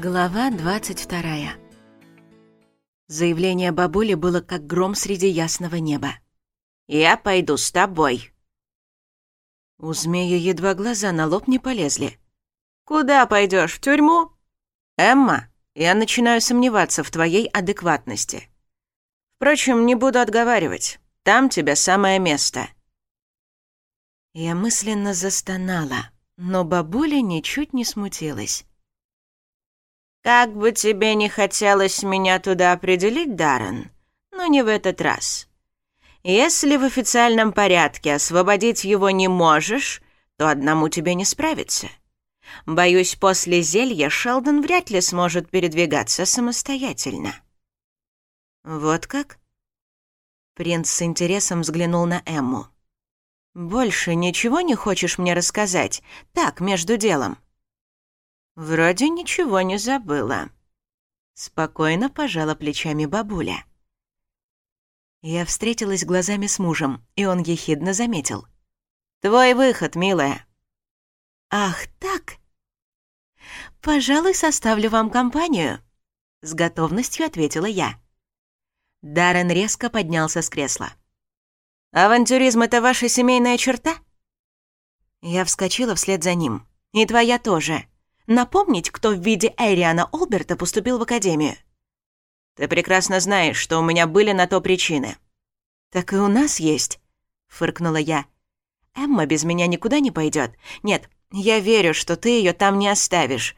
Глава 22. Заявление бабули было как гром среди ясного неба. «Я пойду с тобой». У змеи едва глаза на лоб не полезли. «Куда пойдешь? В тюрьму?» «Эмма, я начинаю сомневаться в твоей адекватности. Впрочем, не буду отговаривать. Там тебя самое место». Я мысленно застонала, но бабуля ничуть не смутилась. Как бы тебе не хотелось меня туда определить, Даррен, но не в этот раз. Если в официальном порядке освободить его не можешь, то одному тебе не справиться. Боюсь, после зелья Шелдон вряд ли сможет передвигаться самостоятельно». «Вот как?» Принц с интересом взглянул на Эмму. «Больше ничего не хочешь мне рассказать? Так, между делом». Вроде ничего не забыла. Спокойно пожала плечами бабуля. Я встретилась глазами с мужем, и он ехидно заметил. «Твой выход, милая». «Ах, так?» «Пожалуй, составлю вам компанию», — с готовностью ответила я. Даррен резко поднялся с кресла. «Авантюризм — это ваша семейная черта?» Я вскочила вслед за ним. «И твоя тоже», напомнить, кто в виде Эриана Олберта поступил в Академию. Ты прекрасно знаешь, что у меня были на то причины. Так и у нас есть, фыркнула я. Эмма без меня никуда не пойдет. Нет, я верю, что ты ее там не оставишь,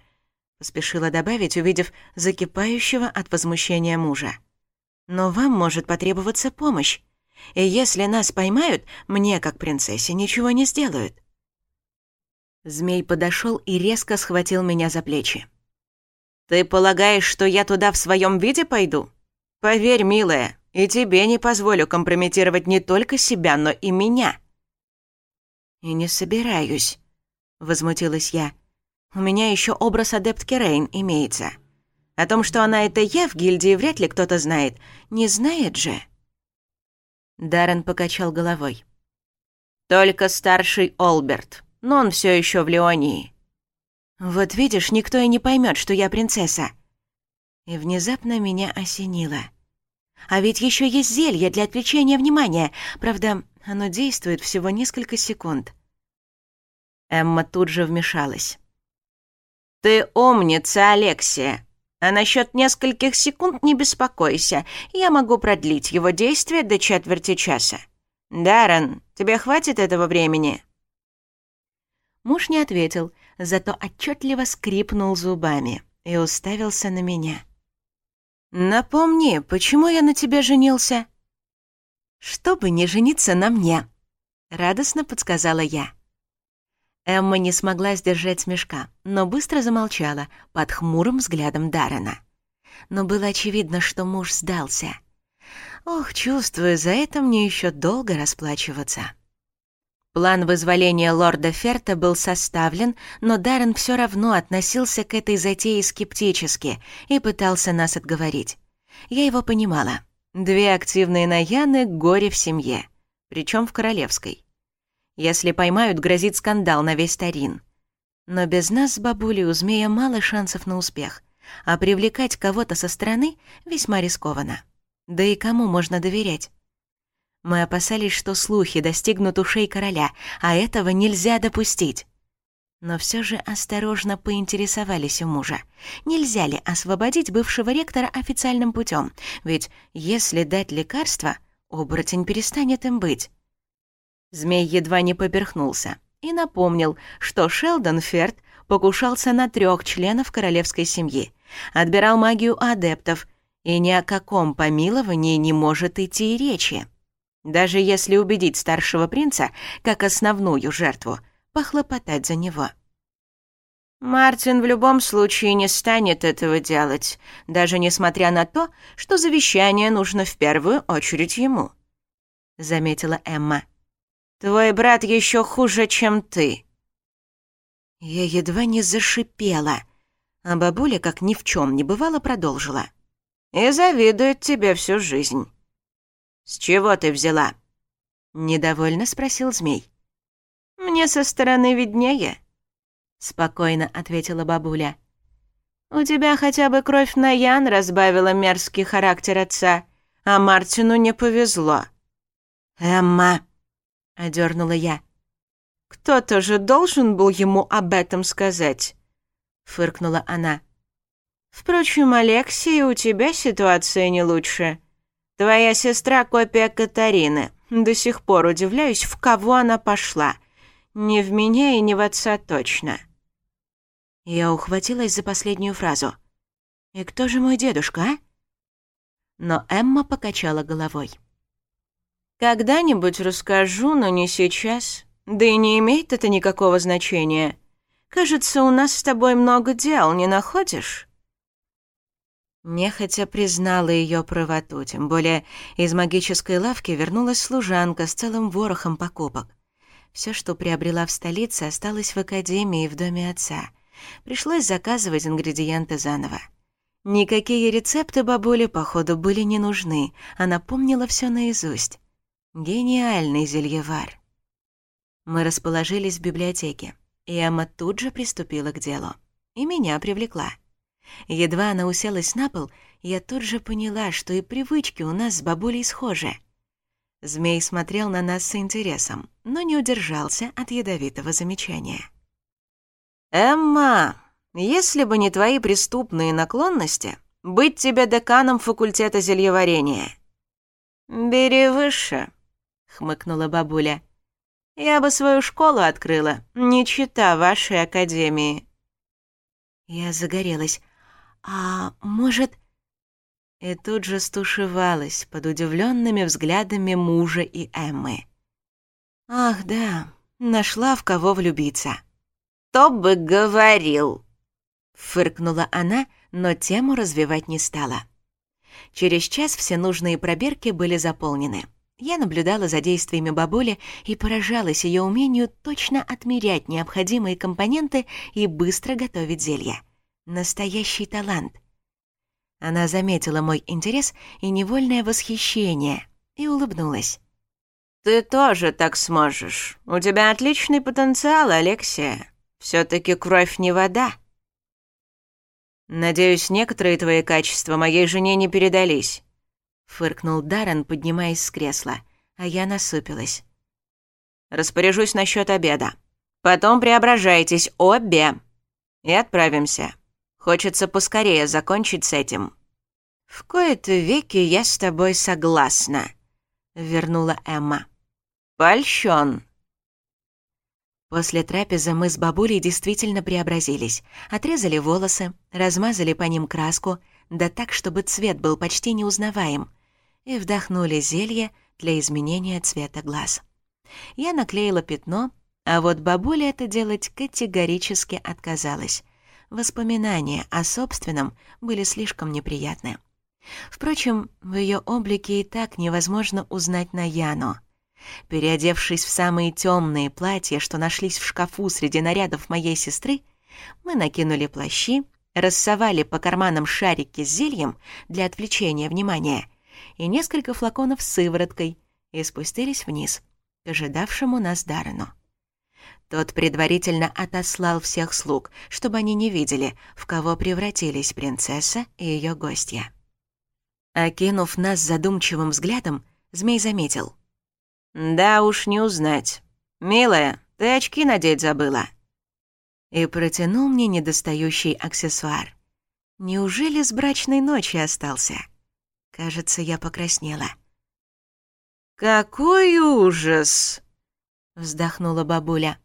поспешила добавить, увидев закипающего от возмущения мужа. Но вам может потребоваться помощь. И если нас поймают, мне, как принцессе, ничего не сделают. Змей подошел и резко схватил меня за плечи. «Ты полагаешь, что я туда в своем виде пойду? Поверь, милая, и тебе не позволю компрометировать не только себя, но и меня». «И не собираюсь», — возмутилась я. «У меня еще образ адептки Рейн имеется. О том, что она это я в гильдии, вряд ли кто-то знает. Не знает же». Даррен покачал головой. «Только старший Олберт», но он все еще в Леонии. Вот видишь, никто и не поймет, что я принцесса. И внезапно меня осенило. А ведь еще есть зелье для отвлечения внимания, правда, оно действует всего несколько секунд. Эмма тут же вмешалась. «Ты умница, Алексия!» А насчет нескольких секунд не беспокойся. Я могу продлить его действие до четверти часа. Даррен, тебе хватит этого времени?» Муж не ответил, зато отчетливо скрипнул зубами и уставился на меня. «Напомни, почему я на тебя женился?» «Чтобы не жениться на мне», — радостно подсказала я. Эмма не смогла сдержать смешка, но быстро замолчала под хмурым взглядом Дарена. Но было очевидно, что муж сдался. «Ох, чувствую, за это мне еще долго расплачиваться». План вызволения лорда Ферта был составлен, но Даррен все равно относился к этой затее скептически и пытался нас отговорить. Я его понимала. Две активные наяны — горе в семье, причем в королевской. Если поймают, грозит скандал на весь Тарин. Но без нас с бабулей у змея мало шансов на успех, а привлекать кого-то со стороны весьма рискованно. Да и кому можно доверять? Мы опасались, что слухи достигнут ушей короля, а этого нельзя допустить. Но все же осторожно поинтересовались у мужа, нельзя ли освободить бывшего ректора официальным путем, ведь если дать лекарство, оборотень перестанет им быть. Змей едва не поперхнулся и напомнил, что Шелдон Ферд покушался на трех членов королевской семьи, отбирал магию адептов, и ни о каком помиловании не может идти и речи. Даже если убедить старшего принца, как основную жертву, похлопотать за него. Мартин в любом случае не станет этого делать, даже несмотря на то, что завещание нужно в первую очередь ему, — заметила Эмма. «Твой брат еще хуже, чем ты». Я едва не зашипела, а бабуля, как ни в чем не бывало, продолжила. «И завидует тебе всю жизнь». «С чего ты взяла?» — недовольно спросил змей. «Мне со стороны виднее», — спокойно ответила бабуля. «У тебя хотя бы кровь на Ян разбавила мерзкий характер отца, а Мартину не повезло». «Эмма!» — одернула я. «Кто-то же должен был ему об этом сказать», — фыркнула она. «Впрочем, Алексей, у тебя ситуация не лучше. Твоя сестра — копия Катарины. До сих пор удивляюсь, в кого она пошла. Не в меня и не в отца точно». Я ухватилась за последнюю фразу. «И кто же мой дедушка, а?» Но Эмма покачала головой. «Когда-нибудь расскажу, но не сейчас. Да и не имеет это никакого значения. Кажется, у нас с тобой много дел, не находишь?» Нехотя признала ее правоту, тем более из магической лавки вернулась служанка с целым ворохом покупок. Все, что приобрела в столице, осталось в академии и в доме отца. Пришлось заказывать ингредиенты заново. Никакие рецепты бабуле, походу, были не нужны. Она помнила все наизусть. Гениальный зельевар. Мы расположились в библиотеке, и Эмма тут же приступила к делу. И меня привлекла. Едва она уселась на пол, я тут же поняла, что и привычки у нас с бабулей схожи. Змей смотрел на нас с интересом, но не удержался от ядовитого замечания. «Эмма, если бы не твои преступные наклонности, быть тебе деканом факультета зельеварения». «Бери выше», — хмыкнула бабуля. «Я бы свою школу открыла, не чита вашей академии». Я загорелась. «А может...» И тут же стушевалась под удивленными взглядами мужа и Эммы. «Ах, да, нашла в кого влюбиться». «То бы говорил!» Фыркнула она, но тему развивать не стала. Через час все нужные пробирки были заполнены. Я наблюдала за действиями бабули и поражалась ее умению точно отмерять необходимые компоненты и быстро готовить зелья. Настоящий талант. Она заметила мой интерес и невольное восхищение и улыбнулась. «Ты тоже так сможешь. У тебя отличный потенциал, Алексия. все таки кровь не вода». «Надеюсь, некоторые твои качества моей жене не передались», — фыркнул Даррен, поднимаясь с кресла, а я насупилась. «Распоряжусь насчет обеда. Потом преображайтесь обе и отправимся». Хочется поскорее закончить с этим». «В кои-то веки я с тобой согласна», — вернула Эмма. «Польщен». После трапезы мы с бабулей действительно преобразились. Отрезали волосы, размазали по ним краску, да так, чтобы цвет был почти неузнаваем, и вдохнули зелье для изменения цвета глаз. Я наклеила пятно, а вот бабуля это делать категорически отказалась воспоминания о собственном были слишком неприятны. Впрочем, в ее облике и так невозможно узнать Наяну. Переодевшись в самые темные платья, что нашлись в шкафу среди нарядов моей сестры, мы накинули плащи, рассовали по карманам шарики с зельем для отвлечения внимания и несколько флаконов с сывороткой и спустились вниз, к ожидавшему нас Даррену. Тот предварительно отослал всех слуг, чтобы они не видели, в кого превратились принцесса и ее гостья. Окинув нас задумчивым взглядом, змей заметил. «Да уж не узнать. Милая, ты очки надеть забыла». И протянул мне недостающий аксессуар. Неужели с брачной ночи остался? Кажется, я покраснела. «Какой ужас!» вздохнула бабуля.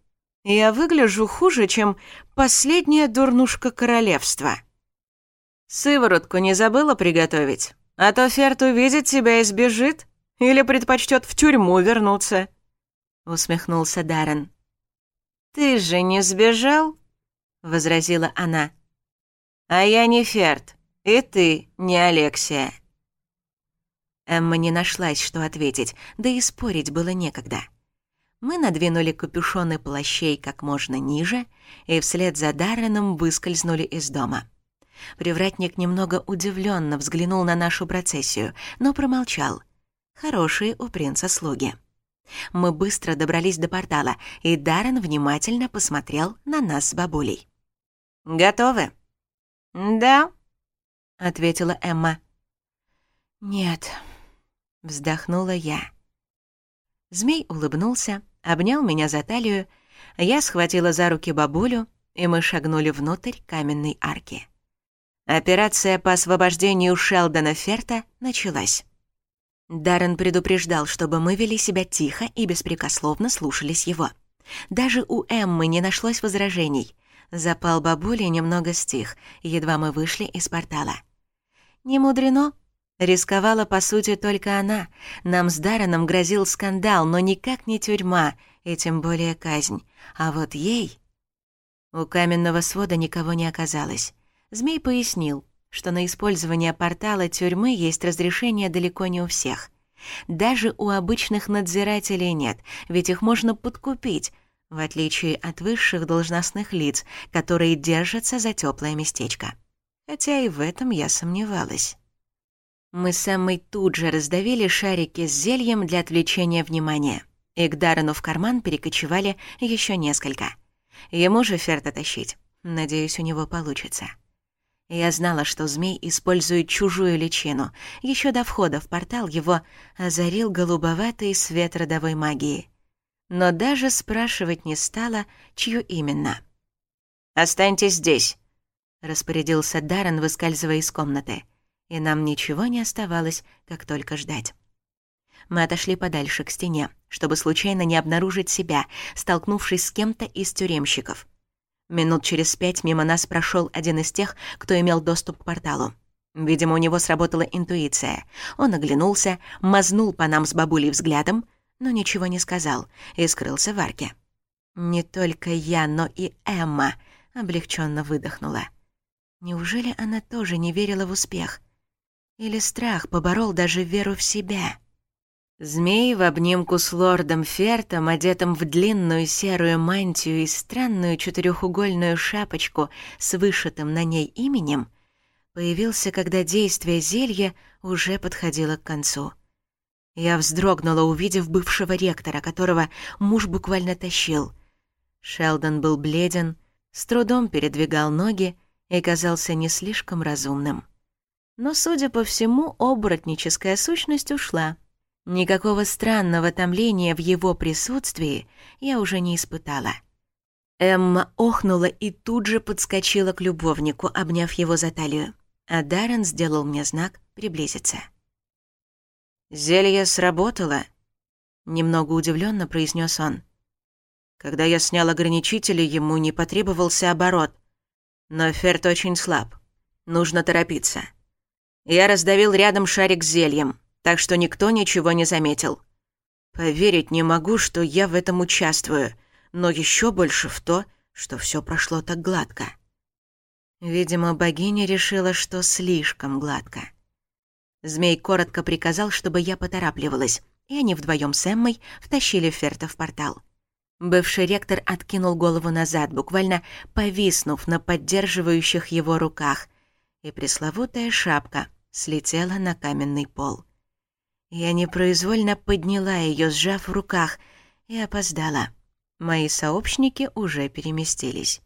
Я выгляжу хуже, чем последняя дурнушка королевства. Сыворотку не забыла приготовить, а то Ферт увидит тебя и сбежит, или предпочтет в тюрьму вернуться, усмехнулся Даррен. Ты же не сбежал, возразила она. А я не Ферт, и ты не Алексия. Эмма не нашлась, что ответить, да и спорить было некогда. Мы надвинули капюшоны плащей как можно ниже и вслед за Дарреном выскользнули из дома. Привратник немного удивленно взглянул на нашу процессию, но промолчал. Хорошие у принца слуги. Мы быстро добрались до портала, и Даррен внимательно посмотрел на нас с бабулей. «Готовы?» «Да», — ответила Эмма. «Нет», — вздохнула я. Змей улыбнулся, — обнял меня за талию, а я схватила за руки бабулю, и мы шагнули внутрь каменной арки. Операция по освобождению Шелдона Ферта началась. Даррен предупреждал, чтобы мы вели себя тихо и беспрекословно слушались его. Даже у Эммы не нашлось возражений. Запал бабуле немного стих, едва мы вышли из портала. Не мудрено, Рисковала, по сути, только она. Нам с Дараном грозил скандал, но никак не тюрьма, и тем более казнь. А вот ей... У каменного свода никого не оказалось. Змей пояснил, что на использование портала тюрьмы есть разрешение далеко не у всех. Даже у обычных надзирателей нет, ведь их можно подкупить, в отличие от высших должностных лиц, которые держатся за теплое местечко. Хотя и в этом я сомневалась. Мы с Эммой тут же раздавили шарики с зельем для отвлечения внимания. И к Даррену в карман перекочевали еще несколько. Ему же ферта тащить. Надеюсь, у него получится. Я знала, что змей использует чужую личину. Еще до входа в портал его озарил голубоватый свет родовой магии. Но даже спрашивать не стала, чью именно. «Останьтесь здесь», — распорядился Даррен, выскальзывая из комнаты. — и нам ничего не оставалось, как только ждать. Мы отошли подальше к стене, чтобы случайно не обнаружить себя, столкнувшись с кем-то из тюремщиков. Минут через пять мимо нас прошел один из тех, кто имел доступ к порталу. Видимо, у него сработала интуиция. Он оглянулся, мазнул по нам с бабулей взглядом, но ничего не сказал и скрылся в арке. Не только я, но и Эмма облегченно выдохнула. Неужели она тоже не верила в успех? Или страх поборол даже веру в себя? Змей в обнимку с лордом Фертом, одетым в длинную серую мантию и странную четырехугольную шапочку с вышитым на ней именем, появился, когда действие зелья уже подходило к концу. Я вздрогнула, увидев бывшего ректора, которого муж буквально тащил. Шелдон был бледен, с трудом передвигал ноги и казался не слишком разумным но, судя по всему, оборотническая сущность ушла. Никакого странного томления в его присутствии я уже не испытала. Эмма охнула и тут же подскочила к любовнику, обняв его за талию. А Даррен сделал мне знак приблизиться. «Зелье сработало», — немного удивленно произнес он. «Когда я снял ограничители, ему не потребовался оборот. Но Ферт очень слаб. Нужно торопиться». Я раздавил рядом шарик зельем, так что никто ничего не заметил. Поверить не могу, что я в этом участвую, но еще больше в то, что все прошло так гладко. Видимо, богиня решила, что слишком гладко. Змей коротко приказал, чтобы я поторапливалась, и они вдвоем с Эммой втащили Ферта в портал. Бывший ректор откинул голову назад, буквально повиснув на поддерживающих его руках, и пресловутая шапка слетела на каменный пол. Я непроизвольно подняла ее, сжав в руках, и опоздала. Мои сообщники уже переместились.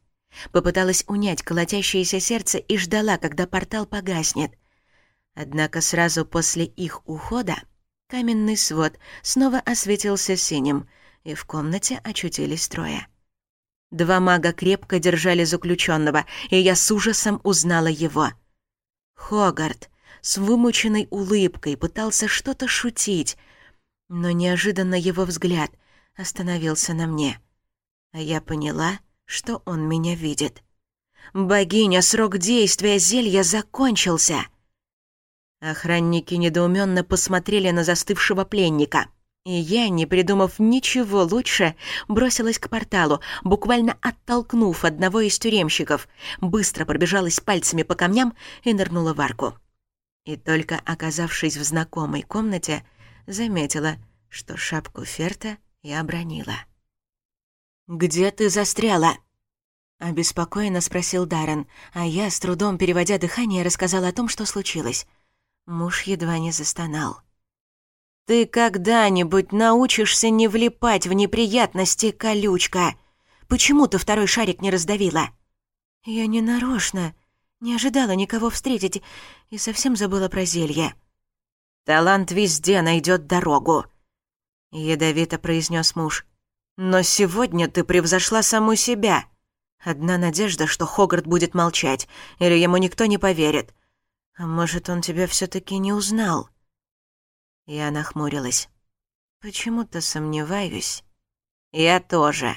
Попыталась унять колотящееся сердце и ждала, когда портал погаснет. Однако сразу после их ухода каменный свод снова осветился синим, и в комнате очутились трое. Два мага крепко держали заключенного, и я с ужасом узнала его. Хогарт, с вымученной улыбкой, пытался что-то шутить, но неожиданно его взгляд остановился на мне. А я поняла, что он меня видит. «Богиня, срок действия зелья закончился!» Охранники недоуменно посмотрели на застывшего пленника. И я, не придумав ничего лучше, бросилась к порталу, буквально оттолкнув одного из тюремщиков, быстро пробежалась пальцами по камням и нырнула в арку. И только оказавшись в знакомой комнате, заметила, что шапку Ферта я обронила. «Где ты застряла?» Обеспокоенно спросил Даррен, а я, с трудом переводя дыхание, рассказала о том, что случилось. Муж едва не застонал. «Ты когда-нибудь научишься не влипать в неприятности, колючка? Почему ты второй шарик не раздавила?» «Я не нарочно», не ожидала никого встретить и совсем забыла про зелье. «Талант везде найдет дорогу», — ядовито произнес муж. «Но сегодня ты превзошла саму себя. Одна надежда, что Хогарт будет молчать, или ему никто не поверит. А может, он тебя все таки не узнал?» Я нахмурилась. «Почему-то сомневаюсь». «Я тоже».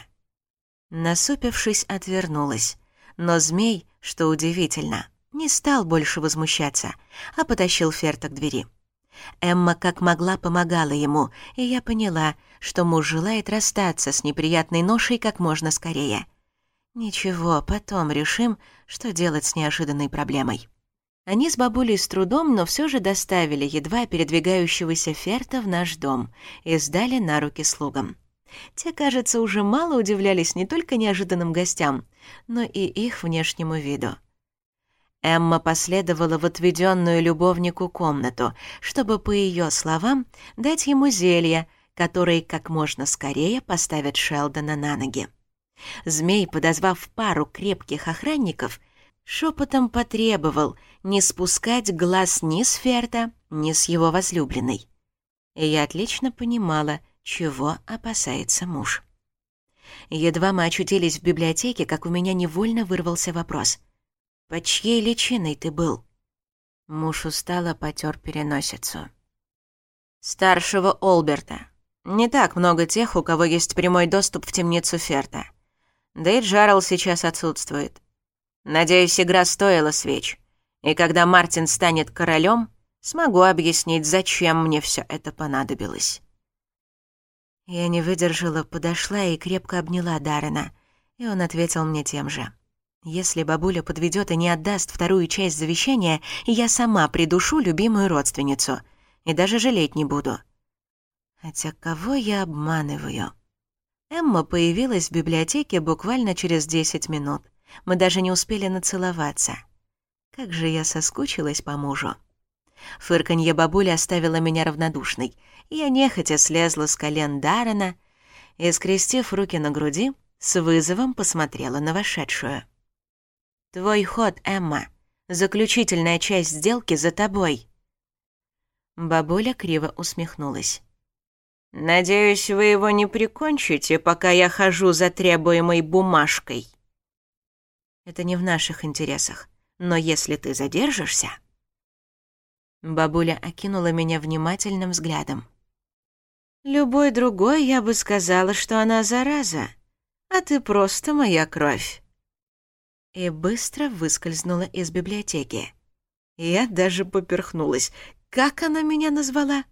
Насупившись, отвернулась. Но змей что удивительно, не стал больше возмущаться, а потащил Ферта к двери. Эмма как могла помогала ему, и я поняла, что муж желает расстаться с неприятной ношей как можно скорее. Ничего, потом решим, что делать с неожиданной проблемой. Они с бабулей с трудом, но все же доставили едва передвигающегося Ферта в наш дом и сдали на руки слугам. Те, кажется, уже мало удивлялись не только неожиданным гостям, но и их внешнему виду. Эмма последовала в отведенную любовнику комнату, чтобы, по ее словам, дать ему зелье, которое как можно скорее поставит Шелдона на ноги. Змей, подозвав пару крепких охранников, шепотом потребовал не спускать глаз ни с Ферта, ни с его возлюбленной. И я отлично понимала — чего опасается муж. Едва мы очутились в библиотеке, как у меня невольно вырвался вопрос. «Под чьей личиной ты был?» Муж устало потер переносицу. «Старшего Олберта. Не так много тех, у кого есть прямой доступ в темницу Ферта. Да и Джарл сейчас отсутствует. Надеюсь, игра стоила свеч. И когда Мартин станет королем, смогу объяснить, зачем мне все это понадобилось». Я не выдержала, подошла и крепко обняла Даррена. И он ответил мне тем же. «Если бабуля подведет и не отдаст вторую часть завещания, я сама придушу любимую родственницу. И даже жалеть не буду». Хотя кого я обманываю? Эмма появилась в библиотеке буквально через 10 минут. Мы даже не успели нацеловаться. Как же я соскучилась по мужу. Фырканье бабули оставило меня равнодушной — я нехотя слезла с колен Даррена и, скрестив руки на груди, с вызовом посмотрела на вошедшую. «Твой ход, Эмма. Заключительная часть сделки за тобой». Бабуля криво усмехнулась. «Надеюсь, вы его не прикончите, пока я хожу за требуемой бумажкой». «Это не в наших интересах, но если ты задержишься...» Бабуля окинула меня внимательным взглядом. Любой другой, я бы сказала, что она зараза, а ты просто моя кровь». И быстро выскользнула из библиотеки. Я даже поперхнулась. Как она меня назвала?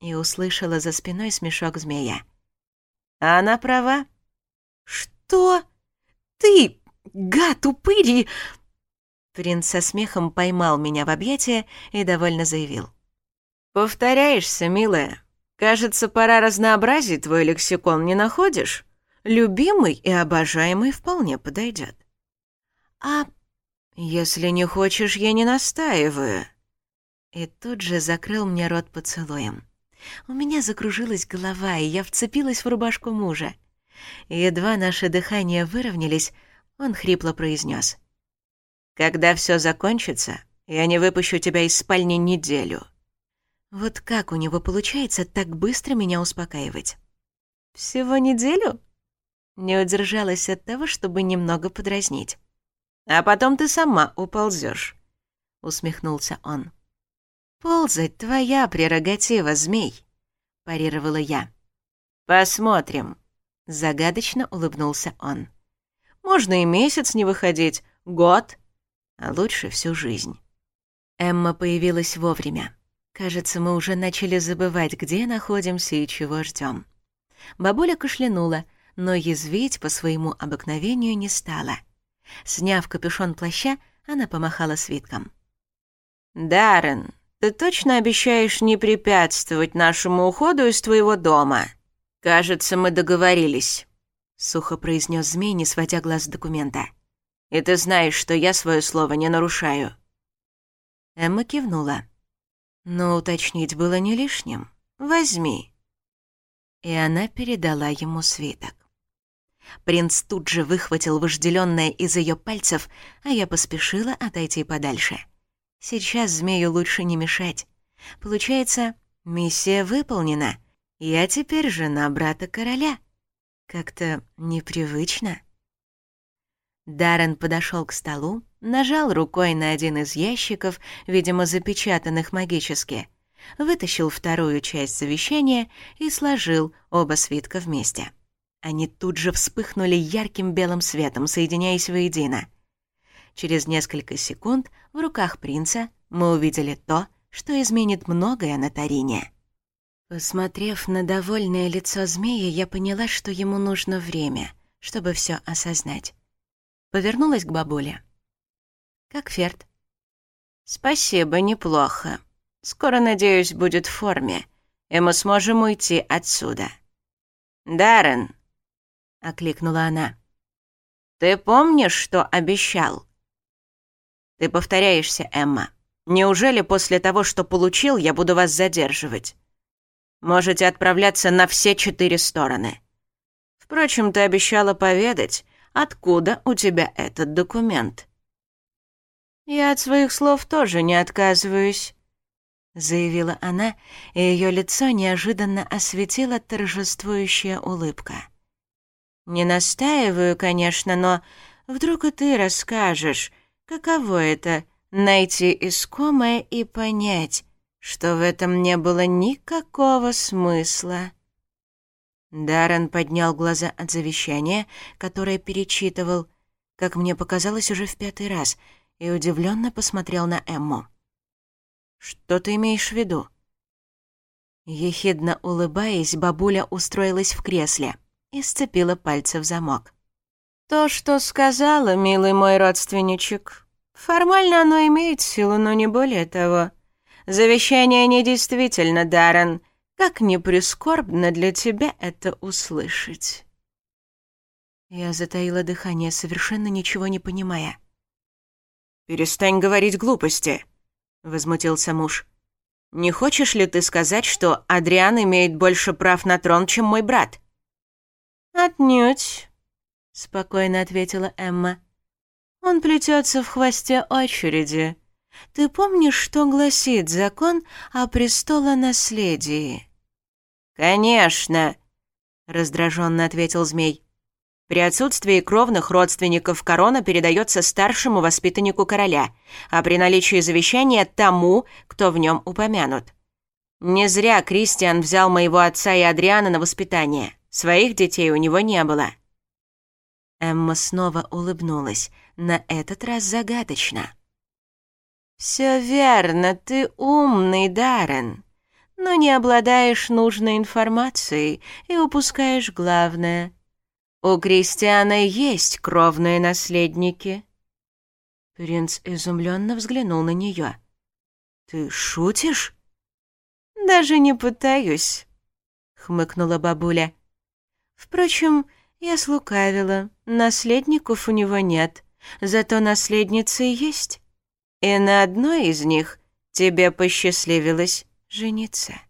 И услышала за спиной смешок змея. Она права. Что? Ты, гад, упыри! Принц со смехом поймал меня в объятия и довольно заявил. «Повторяешься, милая, Кажется, пора разнообразить твой лексикон, не находишь? Любимый и обожаемый вполне подойдет. А если не хочешь, я не настаиваю. И тут же закрыл мне рот поцелуем. У меня закружилась голова, и я вцепилась в рубашку мужа. Едва наши дыхания выровнялись, он хрипло произнес: «Когда все закончится, я не выпущу тебя из спальни неделю». Вот как у него получается так быстро меня успокаивать? Всего неделю? Не удержалась от того, чтобы немного подразнить. А потом ты сама уползёшь. усмехнулся он. Ползать твоя прерогатива, змей, парировала я. Посмотрим, загадочно улыбнулся он. Можно и месяц не выходить, год, а лучше всю жизнь. Эмма появилась вовремя. Кажется, мы уже начали забывать, где находимся и чего ждем. Бабуля кашлянула, но язвить по своему обыкновению не стала. Сняв капюшон плаща, она помахала свитком. «Даррен, ты точно обещаешь не препятствовать нашему уходу из твоего дома? Кажется, мы договорились», — сухо произнес змей, не сводя глаз с документа. «И ты знаешь, что я свое слово не нарушаю». Эмма кивнула но уточнить было не лишним. «Возьми». И она передала ему свиток. Принц тут же выхватил вожделённое из ее пальцев, а я поспешила отойти подальше. Сейчас змею лучше не мешать. Получается, миссия выполнена. Я теперь жена брата короля. Как-то непривычно. Даррен подошел к столу, нажал рукой на один из ящиков, видимо, запечатанных магически, вытащил вторую часть завещания и сложил оба свитка вместе. Они тут же вспыхнули ярким белым светом, соединяясь воедино. Через несколько секунд в руках принца мы увидели то, что изменит многое на Тарине. Посмотрев на довольное лицо змея, я поняла, что ему нужно время, чтобы все осознать. Повернулась к бабуле как Ферд. «Спасибо, неплохо. Скоро, надеюсь, будет в форме, и мы сможем уйти отсюда». «Даррен!» — окликнула она. «Ты помнишь, что обещал?» «Ты повторяешься, Эмма. Неужели после того, что получил, я буду вас задерживать?» «Можете отправляться на все четыре стороны». «Впрочем, ты обещала поведать, откуда у тебя этот документ». «Я от своих слов тоже не отказываюсь», — заявила она, и ее лицо неожиданно осветила торжествующая улыбка. «Не настаиваю, конечно, но вдруг и ты расскажешь, каково это — найти искомое и понять, что в этом не было никакого смысла». Даррен поднял глаза от завещания, которое перечитывал, как мне показалось, уже в пятый раз — и удивленно посмотрел на Эмму. «Что ты имеешь в виду?» Ехидно улыбаясь, бабуля устроилась в кресле и сцепила пальцы в замок. «То, что сказала, милый мой родственничек, формально оно имеет силу, но не более того. Завещание недействительно, Даррен. Как не прискорбно для тебя это услышать». Я затаила дыхание, совершенно ничего не понимая. «Перестань говорить глупости», — возмутился муж. «Не хочешь ли ты сказать, что Адриан имеет больше прав на трон, чем мой брат?» «Отнюдь», — спокойно ответила Эмма. «Он плетется в хвосте очереди. Ты помнишь, что гласит закон о престолонаследии?» «Конечно», — раздраженно ответил змей. При отсутствии кровных родственников корона передается старшему воспитаннику короля, а при наличии завещания – тому, кто в нем упомянут. Не зря Кристиан взял моего отца и Адриана на воспитание. Своих детей у него не было. Эмма снова улыбнулась, на этот раз загадочно. «Все верно, ты умный, Даррен, но не обладаешь нужной информацией и упускаешь главное — у Кристиана есть кровные наследники». Принц изумленно взглянул на нее. «Ты шутишь?» «Даже не пытаюсь», — хмыкнула бабуля. «Впрочем, я слукавила. Наследников у него нет, зато наследницы есть. И на одной из них тебе посчастливилось жениться».